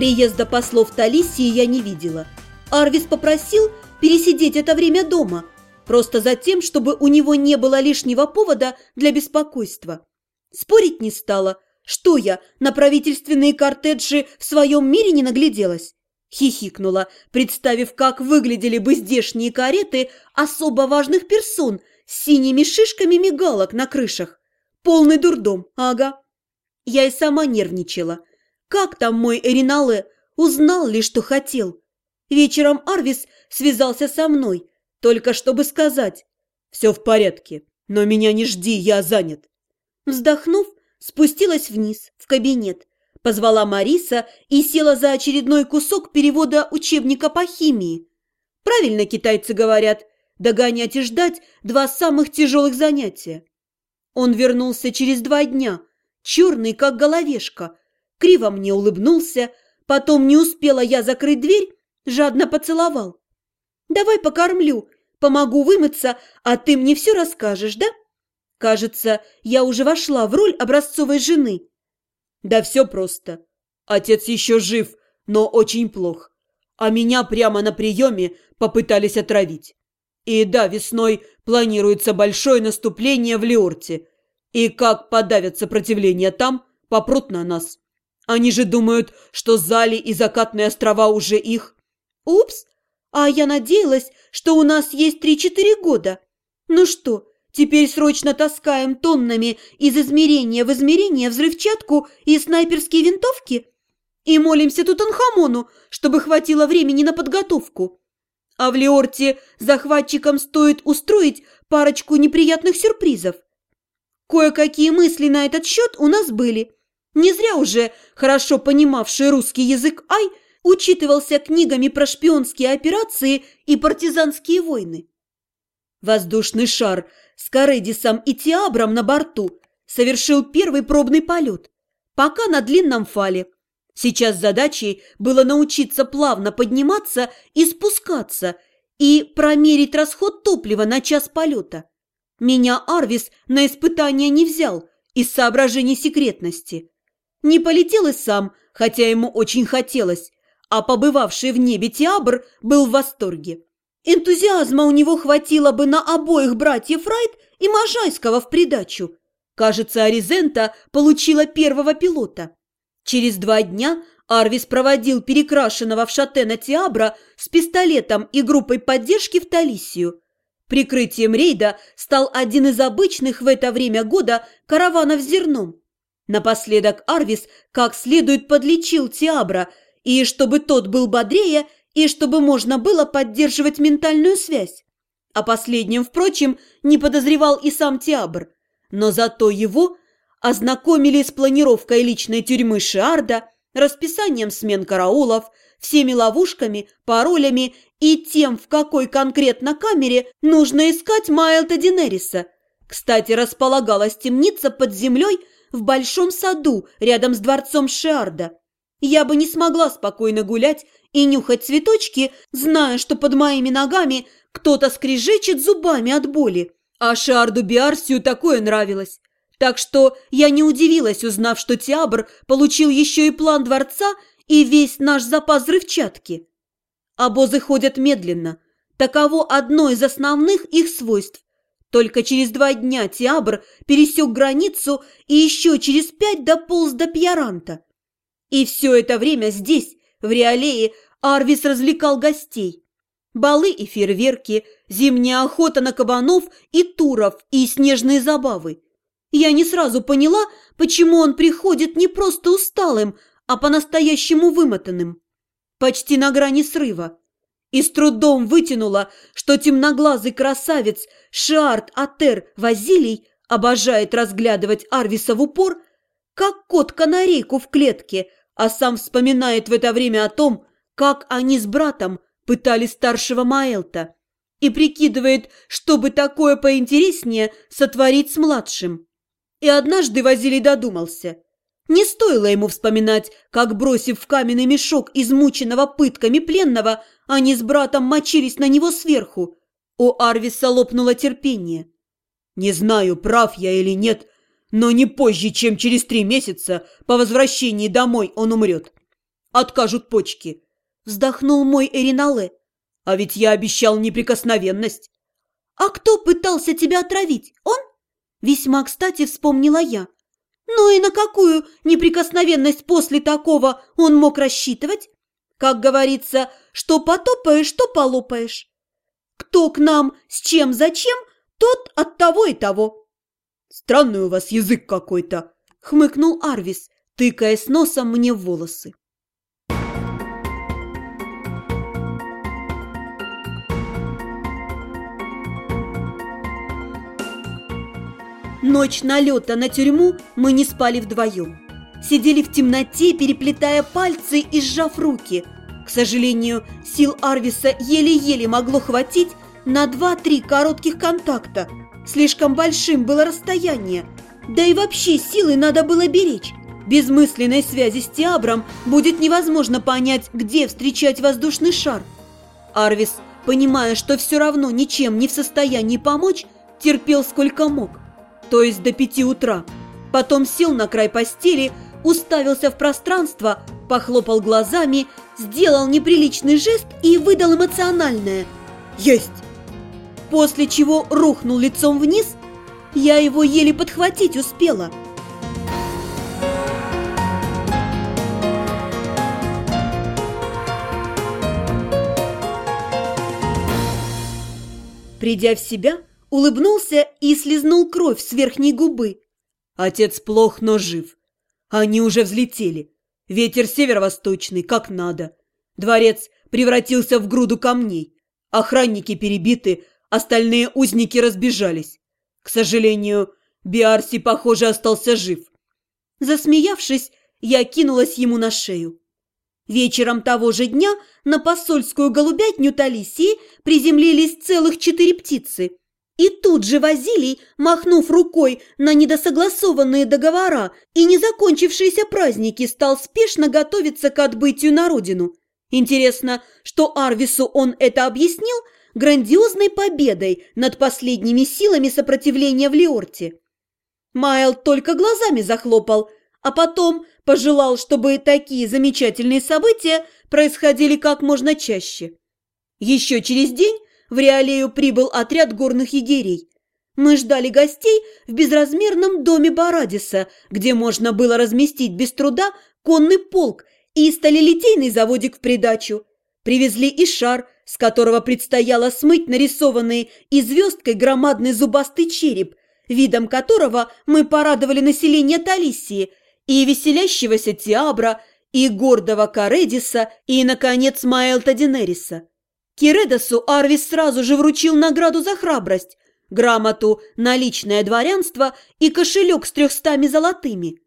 Приезда послов Талисии я не видела. Арвис попросил пересидеть это время дома, просто за тем, чтобы у него не было лишнего повода для беспокойства. Спорить не стала. Что я, на правительственные кортеджи в своем мире не нагляделась? Хихикнула, представив, как выглядели бы здешние кареты особо важных персон с синими шишками мигалок на крышах. Полный дурдом, ага. Я и сама нервничала. Как там мой Эринале? Узнал ли, что хотел? Вечером Арвис связался со мной, только чтобы сказать. «Все в порядке, но меня не жди, я занят». Вздохнув, спустилась вниз, в кабинет, позвала Мариса и села за очередной кусок перевода учебника по химии. Правильно китайцы говорят, догонять и ждать – два самых тяжелых занятия. Он вернулся через два дня, черный, как головешка, криво мне улыбнулся, потом не успела я закрыть дверь, жадно поцеловал. «Давай покормлю, помогу вымыться, а ты мне все расскажешь, да?» Кажется, я уже вошла в роль образцовой жены. Да все просто. Отец еще жив, но очень плох. А меня прямо на приеме попытались отравить. И да, весной планируется большое наступление в Леорте. И как подавят сопротивление там, попрут на нас. Они же думают, что Зали и Закатные острова уже их. Упс, а я надеялась, что у нас есть три-четыре года. Ну что, теперь срочно таскаем тоннами из измерения в измерение взрывчатку и снайперские винтовки? И молимся Тутанхамону, чтобы хватило времени на подготовку. А в Леорте захватчикам стоит устроить парочку неприятных сюрпризов. Кое-какие мысли на этот счет у нас были. Не зря уже хорошо понимавший русский язык Ай – учитывался книгами про шпионские операции и партизанские войны. Воздушный шар с Каредисом и Тиабром на борту совершил первый пробный полет, пока на длинном фале. Сейчас задачей было научиться плавно подниматься и спускаться и промерить расход топлива на час полета. Меня Арвис на испытание не взял из соображений секретности. Не полетел и сам, хотя ему очень хотелось, а побывавший в небе Тиабр был в восторге. Энтузиазма у него хватило бы на обоих братьев Райт и Можайского в придачу. Кажется, Аризента получила первого пилота. Через два дня Арвис проводил перекрашенного в шатена Тиабра с пистолетом и группой поддержки в Талисию. Прикрытием рейда стал один из обычных в это время года караванов с зерном. Напоследок Арвис как следует подлечил Тиабра – и чтобы тот был бодрее, и чтобы можно было поддерживать ментальную связь. О последнем, впрочем, не подозревал и сам Тиабр, но зато его ознакомили с планировкой личной тюрьмы Шиарда, расписанием смен караулов, всеми ловушками, паролями и тем, в какой конкретно камере нужно искать Майлта Динериса. Кстати, располагалась темница под землей в большом саду рядом с дворцом Шиарда. Я бы не смогла спокойно гулять и нюхать цветочки, зная, что под моими ногами кто-то скрежечет зубами от боли. А Шарду Биарсию такое нравилось. Так что я не удивилась, узнав, что Тиабр получил еще и план дворца и весь наш запас взрывчатки. Обозы ходят медленно. Таково одно из основных их свойств. Только через два дня Тиабр пересек границу и еще через пять дополз до Пьяранта. И все это время здесь, в Реалее, Арвис развлекал гостей. Балы и фейерверки, зимняя охота на кабанов и туров и снежные забавы. Я не сразу поняла, почему он приходит не просто усталым, а по-настоящему вымотанным. Почти на грани срыва. И с трудом вытянула, что темноглазый красавец Шиарт Атер Вазилий обожает разглядывать Арвиса в упор, как кот-канарейку в клетке – а сам вспоминает в это время о том, как они с братом пытали старшего Маэлта и прикидывает, чтобы такое поинтереснее сотворить с младшим. И однажды Вазилий додумался. Не стоило ему вспоминать, как, бросив в каменный мешок измученного пытками пленного, они с братом мочились на него сверху. У Арвиса лопнуло терпение. «Не знаю, прав я или нет, но не позже, чем через три месяца по возвращении домой он умрет. откажут почки. Вздохнул мой Эринале. А ведь я обещал неприкосновенность. А кто пытался тебя отравить? Он? Весьма кстати вспомнила я. Ну и на какую неприкосновенность после такого он мог рассчитывать? Как говорится, что потопаешь, то полопаешь. Кто к нам с чем зачем, тот от того и того. Странный у вас язык какой-то, хмыкнул Арвис, тыкаясь носом мне в волосы. Ночь налета на тюрьму мы не спали вдвоем. Сидели в темноте, переплетая пальцы и сжав руки. К сожалению, сил Арвиса еле-еле могло хватить на два-три коротких контакта. Слишком большим было расстояние. Да и вообще силы надо было беречь. Без мысленной связи с Тиабром будет невозможно понять, где встречать воздушный шар. Арвис, понимая, что все равно ничем не в состоянии помочь, терпел сколько мог то есть до пяти утра. Потом сел на край постели, уставился в пространство, похлопал глазами, сделал неприличный жест и выдал эмоциональное «Есть!». После чего рухнул лицом вниз, я его еле подхватить успела. Придя в себя, улыбнулся и слезнул кровь с верхней губы. Отец плох, но жив. Они уже взлетели. Ветер северо-восточный, как надо. Дворец превратился в груду камней. Охранники перебиты, остальные узники разбежались. К сожалению, Биарси, похоже, остался жив. Засмеявшись, я кинулась ему на шею. Вечером того же дня на посольскую голубятню Талисии приземлились целых четыре птицы. И тут же Вазилий, махнув рукой на недосогласованные договора и незакончившиеся праздники, стал спешно готовиться к отбытию на родину. Интересно, что Арвису он это объяснил грандиозной победой над последними силами сопротивления в Леорте. Майл только глазами захлопал, а потом пожелал, чтобы такие замечательные события происходили как можно чаще. Еще через день в Реалею прибыл отряд горных егерей. Мы ждали гостей в безразмерном доме Барадиса, где можно было разместить без труда конный полк и сталелитейный заводик в придачу. Привезли и шар, с которого предстояло смыть нарисованный и звездкой громадный зубастый череп, видом которого мы порадовали население Талисии, и веселящегося Тиабра, и гордого Каредиса, и, наконец, Маэлта Динериса. Киредосу Арвис сразу же вручил награду за храбрость, грамоту на личное дворянство и кошелек с трехстами золотыми.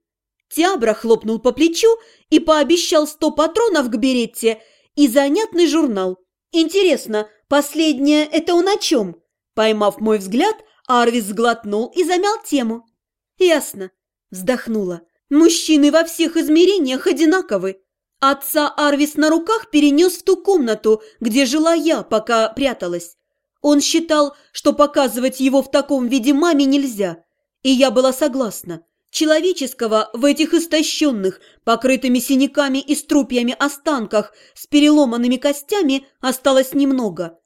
Тиабра хлопнул по плечу и пообещал сто патронов к беретте и занятный журнал. Интересно, последнее это он о чем? Поймав мой взгляд, Арвис сглотнул и замял тему. Ясно, вздохнула. Мужчины во всех измерениях одинаковы. Отца Арвис на руках перенес в ту комнату, где жила я, пока пряталась. Он считал, что показывать его в таком виде маме нельзя. И я была согласна. Человеческого в этих истощенных, покрытыми синяками и струпьями останках с переломанными костями осталось немного.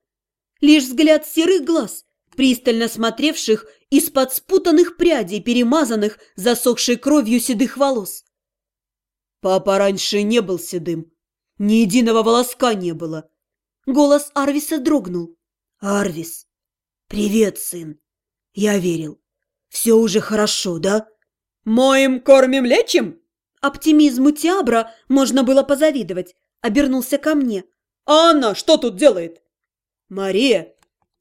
Лишь взгляд серых глаз, пристально смотревших из-под спутанных прядей, перемазанных засохшей кровью седых волос. Папа раньше не был седым. Ни единого волоска не было. Голос Арвиса дрогнул. «Арвис, привет, сын. Я верил. Все уже хорошо, да?» «Моим кормим, лечим?» Оптимизму Тиабра можно было позавидовать. Обернулся ко мне. «А она что тут делает?» «Мария.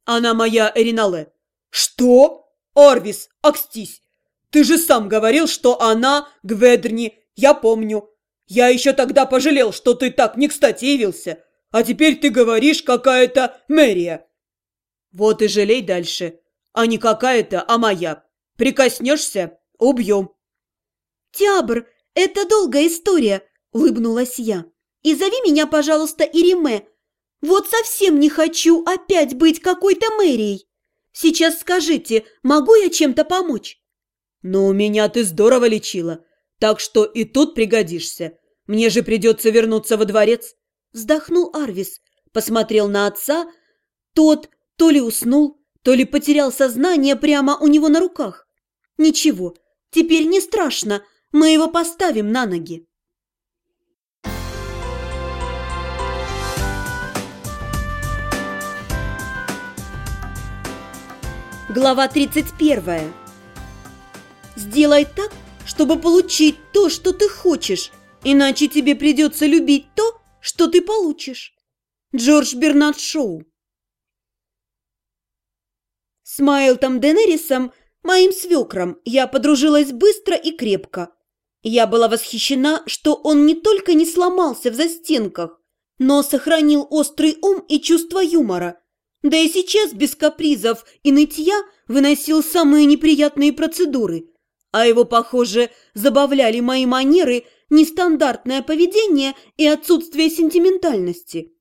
Она моя Эринале». «Что? Арвис, акстись! Ты же сам говорил, что она Гведрни. Я помню. Я еще тогда пожалел, что ты так не кстати явился. А теперь ты говоришь, какая-то мэрия. Вот и жалей дальше. А не какая-то, а моя. Прикоснешься – убьем. Тябр, это долгая история, улыбнулась я. И зови меня, пожалуйста, Ириме. Вот совсем не хочу опять быть какой-то мэрией. Сейчас скажите, могу я чем-то помочь? Ну, меня ты здорово лечила. Так что и тут пригодишься. Мне же придется вернуться во дворец. Вздохнул Арвис, посмотрел на отца. Тот то ли уснул, то ли потерял сознание прямо у него на руках. Ничего, теперь не страшно, мы его поставим на ноги. Глава 31. Сделай так, чтобы получить то, что ты хочешь, иначе тебе придется любить то, что ты получишь. Джордж Бернард Шоу. С Майлтом Денерисом, моим свекром, я подружилась быстро и крепко. Я была восхищена, что он не только не сломался в застенках, но сохранил острый ум и чувство юмора – да и сейчас без капризов и нытья выносил самые неприятные процедуры. А его, похоже, забавляли мои манеры, нестандартное поведение и отсутствие сентиментальности.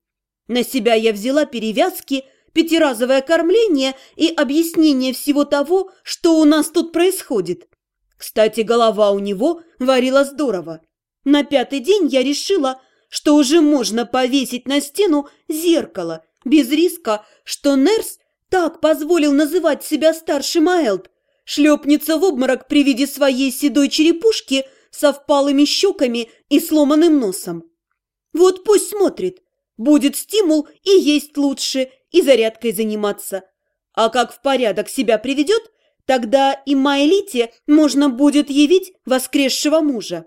На себя я взяла перевязки, пятиразовое кормление и объяснение всего того, что у нас тут происходит. Кстати, голова у него варила здорово. На пятый день я решила, что уже можно повесить на стену зеркало – без риска, что Нерс так позволил называть себя старшим Аэлт, шлепнется в обморок при виде своей седой черепушки со впалыми щеками и сломанным носом. Вот пусть смотрит, будет стимул и есть лучше, и зарядкой заниматься. А как в порядок себя приведет, тогда и Майлите можно будет явить воскресшего мужа.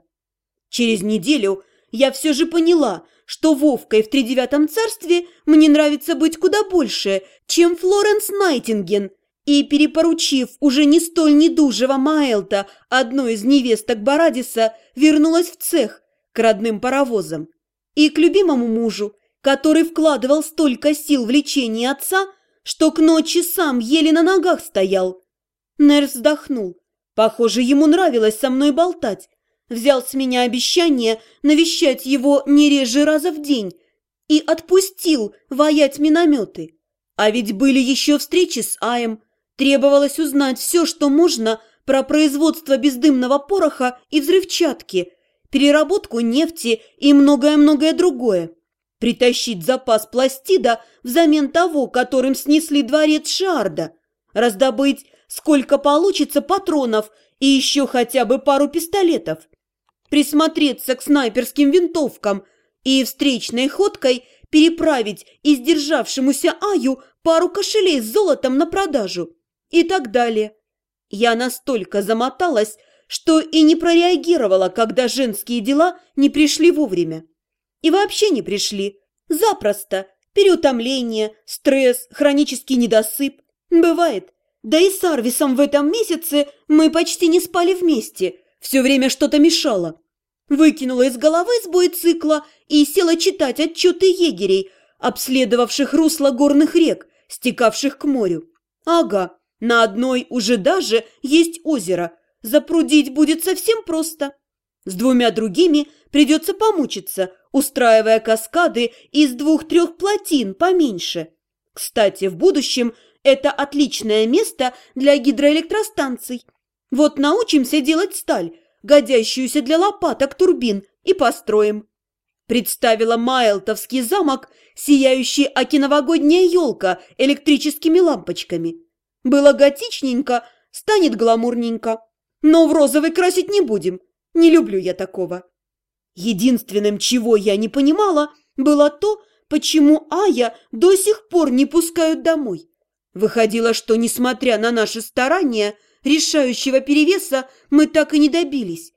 Через неделю я все же поняла – что Вовкой в тридевятом царстве мне нравится быть куда больше, чем Флоренс Найтинген, и, перепоручив уже не столь недужего Майлта, одной из невесток Барадиса, вернулась в цех к родным паровозам и к любимому мужу, который вкладывал столько сил в лечение отца, что к ночи сам еле на ногах стоял. Нерс вздохнул. Похоже, ему нравилось со мной болтать, взял с меня обещание навещать его не реже раза в день и отпустил воять минометы. А ведь были еще встречи с Аем, требовалось узнать все, что можно про производство бездымного пороха и взрывчатки, переработку нефти и многое-многое другое. Притащить запас пластида взамен того, которым снесли дворец Шарда, раздобыть сколько получится патронов и еще хотя бы пару пистолетов. Присмотреться к снайперским винтовкам и встречной ходкой переправить издержавшемуся Аю пару кошелей с золотом на продажу и так далее. Я настолько замоталась, что и не прореагировала, когда женские дела не пришли вовремя. И вообще не пришли. Запросто. Переутомление, стресс, хронический недосып. Бывает. Да и с Арвисом в этом месяце мы почти не спали вместе – все время что-то мешало. Выкинула из головы сбой цикла и села читать отчеты егерей, обследовавших русло горных рек, стекавших к морю. Ага, на одной уже даже есть озеро. Запрудить будет совсем просто. С двумя другими придется помучиться, устраивая каскады из двух-трех плотин поменьше. Кстати, в будущем это отличное место для гидроэлектростанций – вот научимся делать сталь, годящуюся для лопаток турбин, и построим. Представила Майлтовский замок, сияющий окиновогодняя елка электрическими лампочками. Было готичненько, станет гламурненько. Но в розовый красить не будем, не люблю я такого. Единственным, чего я не понимала, было то, почему Ая до сих пор не пускают домой. Выходило, что, несмотря на наши старания, решающего перевеса мы так и не добились.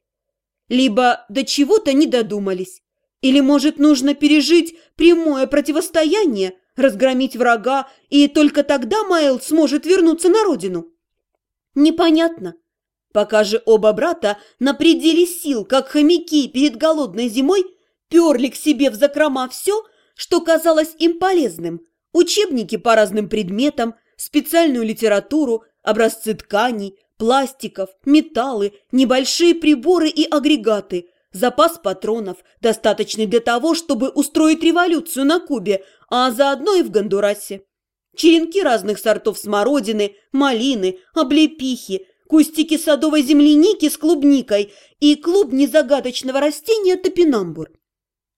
Либо до чего-то не додумались. Или, может, нужно пережить прямое противостояние, разгромить врага, и только тогда Майл сможет вернуться на родину? Непонятно. Пока же оба брата на пределе сил, как хомяки перед голодной зимой, перли к себе в закрома все, что казалось им полезным. Учебники по разным предметам, специальную литературу, образцы тканей, пластиков, металлы, небольшие приборы и агрегаты, запас патронов, достаточный для того, чтобы устроить революцию на Кубе, а заодно и в Гондурасе. Черенки разных сортов смородины, малины, облепихи, кустики садовой земляники с клубникой и клубни загадочного растения топинамбур.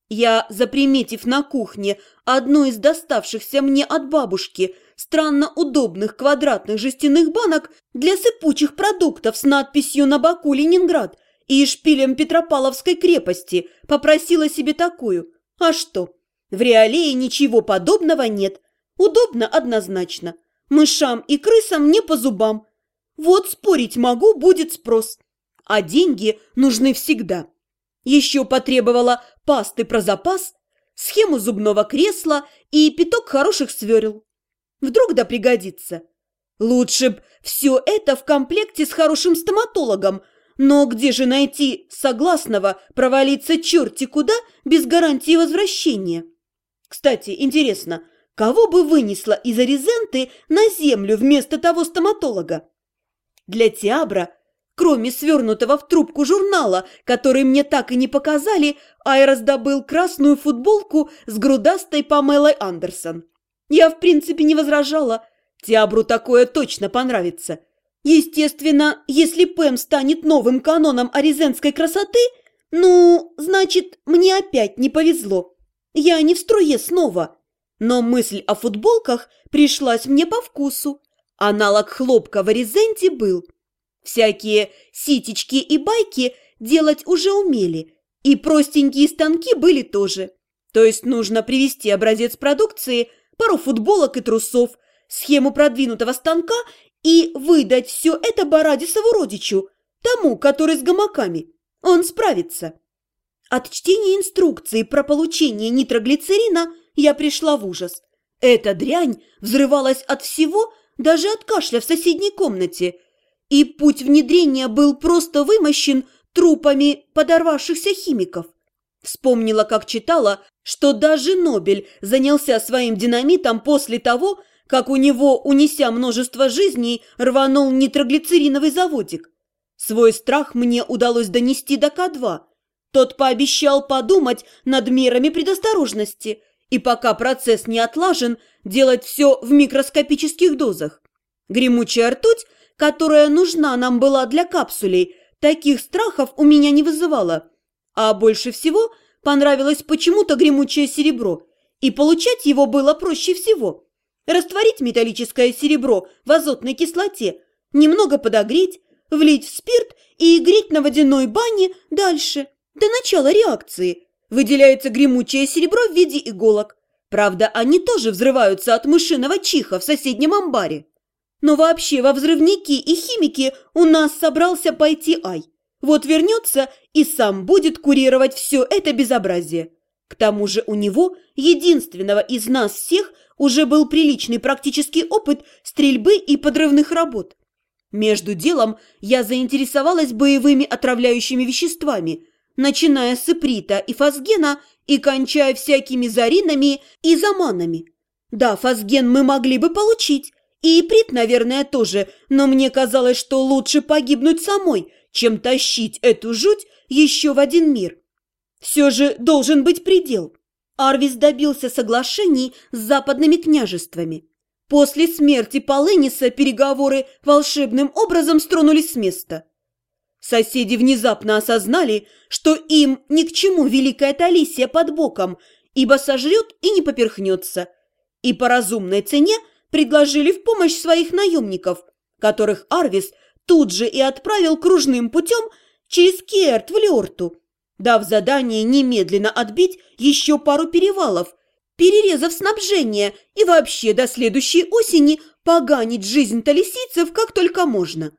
Я, заприметив на кухне одну из доставшихся мне от бабушки странно удобных квадратных жестяных банок для сыпучих продуктов с надписью на боку «Ленинград» и шпилем Петропавловской крепости, попросила себе такую. А что? В реалее ничего подобного нет. Удобно однозначно. Мышам и крысам не по зубам. Вот спорить могу, будет спрос. А деньги нужны всегда. Еще потребовала пасты про запас, схему зубного кресла и пяток хороших сверел. Вдруг да пригодится. Лучше б все это в комплекте с хорошим стоматологом, но где же найти согласного провалиться черти куда без гарантии возвращения? Кстати, интересно, кого бы вынесла из Аризенты на землю вместо того стоматолога? Для Тиабра, кроме свернутого в трубку журнала, который мне так и не показали, Ай раздобыл красную футболку с грудастой Памелой Андерсон. Я, в принципе, не возражала. Тиабру такое точно понравится. Естественно, если Пэм станет новым каноном аризенской красоты, ну, значит, мне опять не повезло. Я не в струе снова. Но мысль о футболках пришлась мне по вкусу. Аналог хлопка в Аризенте был. Всякие ситечки и байки делать уже умели. И простенькие станки были тоже. То есть нужно привести образец продукции – пару футболок и трусов, схему продвинутого станка и выдать все это Барадисову родичу, тому, который с гамаками. Он справится. От чтения инструкции про получение нитроглицерина я пришла в ужас. Эта дрянь взрывалась от всего, даже от кашля в соседней комнате, и путь внедрения был просто вымощен трупами подорвавшихся химиков. Вспомнила, как читала, что даже Нобель занялся своим динамитом после того, как у него, унеся множество жизней, рванул нитроглицериновый заводик. Свой страх мне удалось донести до К2. Тот пообещал подумать над мерами предосторожности и пока процесс не отлажен, делать все в микроскопических дозах. Гремучая ртуть, которая нужна нам была для капсулей, таких страхов у меня не вызывала – а больше всего понравилось почему-то гремучее серебро, и получать его было проще всего. Растворить металлическое серебро в азотной кислоте, немного подогреть, влить в спирт и греть на водяной бане дальше, до начала реакции. Выделяется гремучее серебро в виде иголок. Правда, они тоже взрываются от мышиного чиха в соседнем амбаре. Но вообще во взрывники и химики у нас собрался пойти Ай. Вот вернется и сам будет курировать все это безобразие. К тому же у него, единственного из нас всех, уже был приличный практический опыт стрельбы и подрывных работ. Между делом я заинтересовалась боевыми отравляющими веществами, начиная с иприта и фазгена и кончая всякими заринами и заманами. Да, фазген мы могли бы получить, и иприт, наверное, тоже, но мне казалось, что лучше погибнуть самой, чем тащить эту жуть еще в один мир. Все же должен быть предел. Арвис добился соглашений с западными княжествами. После смерти Полениса переговоры волшебным образом стронулись с места. Соседи внезапно осознали, что им ни к чему Великая Талисия под боком, ибо сожрет и не поперхнется, и по разумной цене предложили в помощь своих наемников, которых Арвис – тут же и отправил кружным путем через Керт в Лёрту, дав задание немедленно отбить еще пару перевалов, перерезав снабжение и вообще до следующей осени поганить жизнь талисийцев как только можно.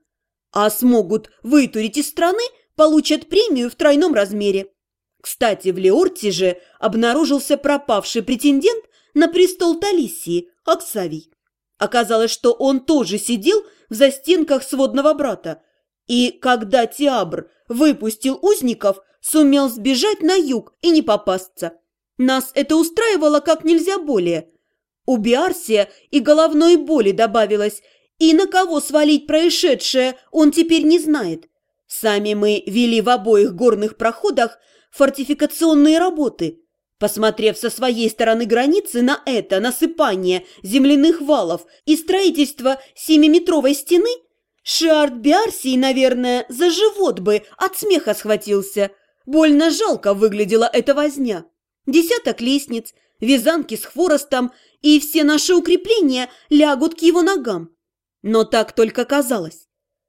А смогут вытурить из страны, получат премию в тройном размере. Кстати, в Леорте же обнаружился пропавший претендент на престол Талисии, Аксавий. Оказалось, что он тоже сидел в застенках сводного брата. И когда Тиабр выпустил узников, сумел сбежать на юг и не попасться. Нас это устраивало как нельзя более. У Биарсия и головной боли добавилось, и на кого свалить происшедшее он теперь не знает. Сами мы вели в обоих горных проходах фортификационные работы. Посмотрев со своей стороны границы на это насыпание земляных валов и строительство семиметровой стены, Шиард Биарсий, наверное, за живот бы от смеха схватился. Больно жалко выглядела эта возня. Десяток лестниц, вязанки с хворостом, и все наши укрепления лягут к его ногам. Но так только казалось.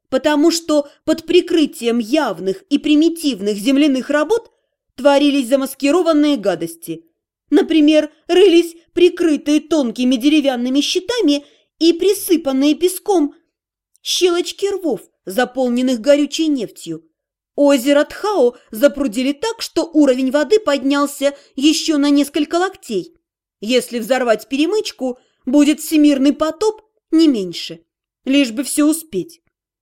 Потому что под прикрытием явных и примитивных земляных работ творились замаскированные гадости. Например, рылись прикрытые тонкими деревянными щитами и присыпанные песком щелочки рвов, заполненных горючей нефтью. Озеро Тхао запрудили так, что уровень воды поднялся еще на несколько локтей. Если взорвать перемычку, будет всемирный потоп не меньше. Лишь бы все успеть.